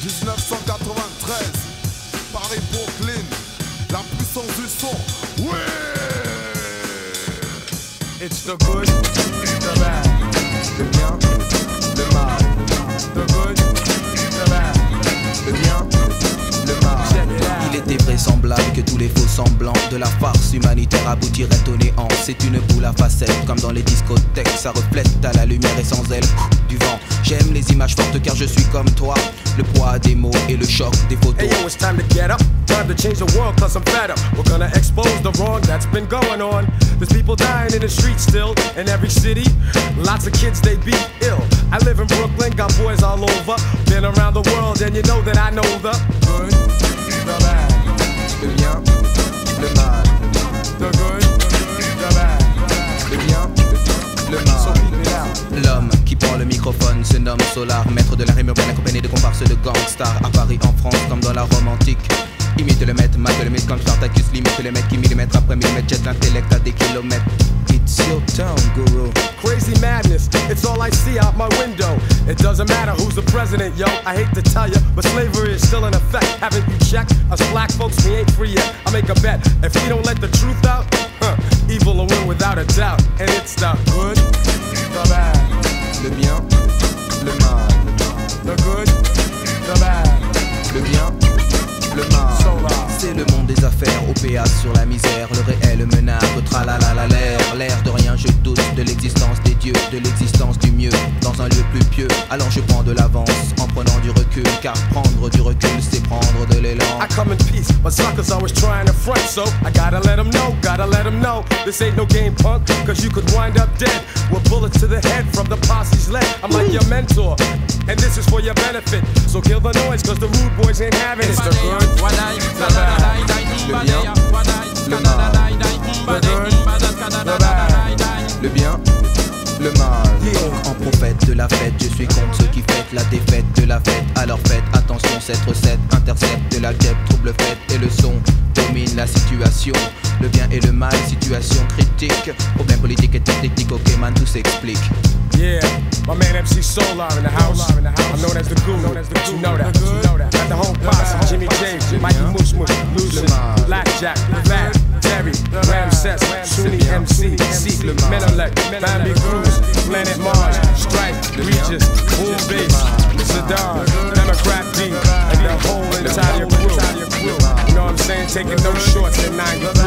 1993, Paris Brooklyn, la puissance du son. Ouais. It's the good, de la farce humanitaire aboutiraient au néant. C'est une boule à facettes, comme dans les discothèques. Ça reflète à la lumière et sans elle du vent. J'aime les images fortes car je suis comme toi. Le poids des mots et le choc des photos. Hey yo, it's time to get up. Time to change the world cause I'm fed up. We're gonna expose the wrong that's been going on. There's people dying in the streets still in every city. Lots of kids they be ill. I live in Brooklyn, got boys all over. Been around the world and you know that I know the good, the bad, Le bien, L'homme qui prend le microphone se nomme Solar, maître de la rime urbaine accompagné de comparses de gangsters à Paris, en France, comme dans la Rome antique. Imite le maître, mate le mythe comme Spartacus, limite les mecs qui millimètre après millimètre jettent l'intellect à des kilomètres. It's your town, guru. Crazy madness, it's all I see out my window. It doesn't matter who's the president, yo. I hate to tell you, but slavery is still in effect. Haven't you checked? Us black folks, we ain't free yet. I make a bet. If we don't let the truth out, evil will win without a doubt. And it's the affaires, OPA sur la misère, le réel menace, tralala la l'air, l'air de rien, je doute de l'existence des dieux, de l'existence du mieux, dans un lieu plus pieux. Alors je prends de l'avance en prenant du recul, car prendre du recul, c'est prendre de l'élan. I come in peace, but suckers always trying to front, so I gotta let them know, gotta let them know. This ain't no game, punk, cause you could wind up dead with bullets to the head from the posse's leg. I'm like your mentor, and this is for your benefit. So kill the noise, cause the rude boys ain't having it. It's the good, de la fête, je suis contre ceux qui fêtent la défaite de la fête. Alors faites attention, cette recette intercepte de la guêpe, trouble fête et le son domine la situation. Le bien et le mal, situation critique. Problème politique et technique, ok man, tout s'explique. Yeah, my man MC Solar in the house. I'm known as the guru. You know that. You know that. At the home posse, Jimmy James, Mikey Mush Mush, Lucius, Blackjack, Fat, Terry, Ramses, Sunni MC, C, Menelec, Bambi Cruz, Planet Mars, Regis, Boom Bass, Saddam, Democrat D, and the whole entire crew. You know what I'm saying? Taking no shorts in 93.